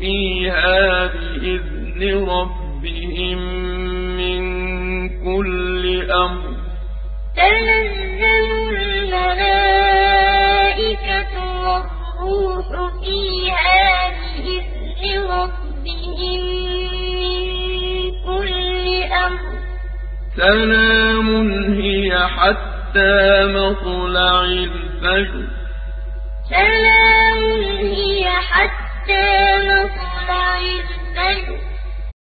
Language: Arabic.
فيها بإذن ربهم من كل أمر. تنزل الملائكة والروح فيها بإذن ربهم من كل أمر. سلام هي حتى مطلع الفجر. سلام هي حتى مطلع الفجر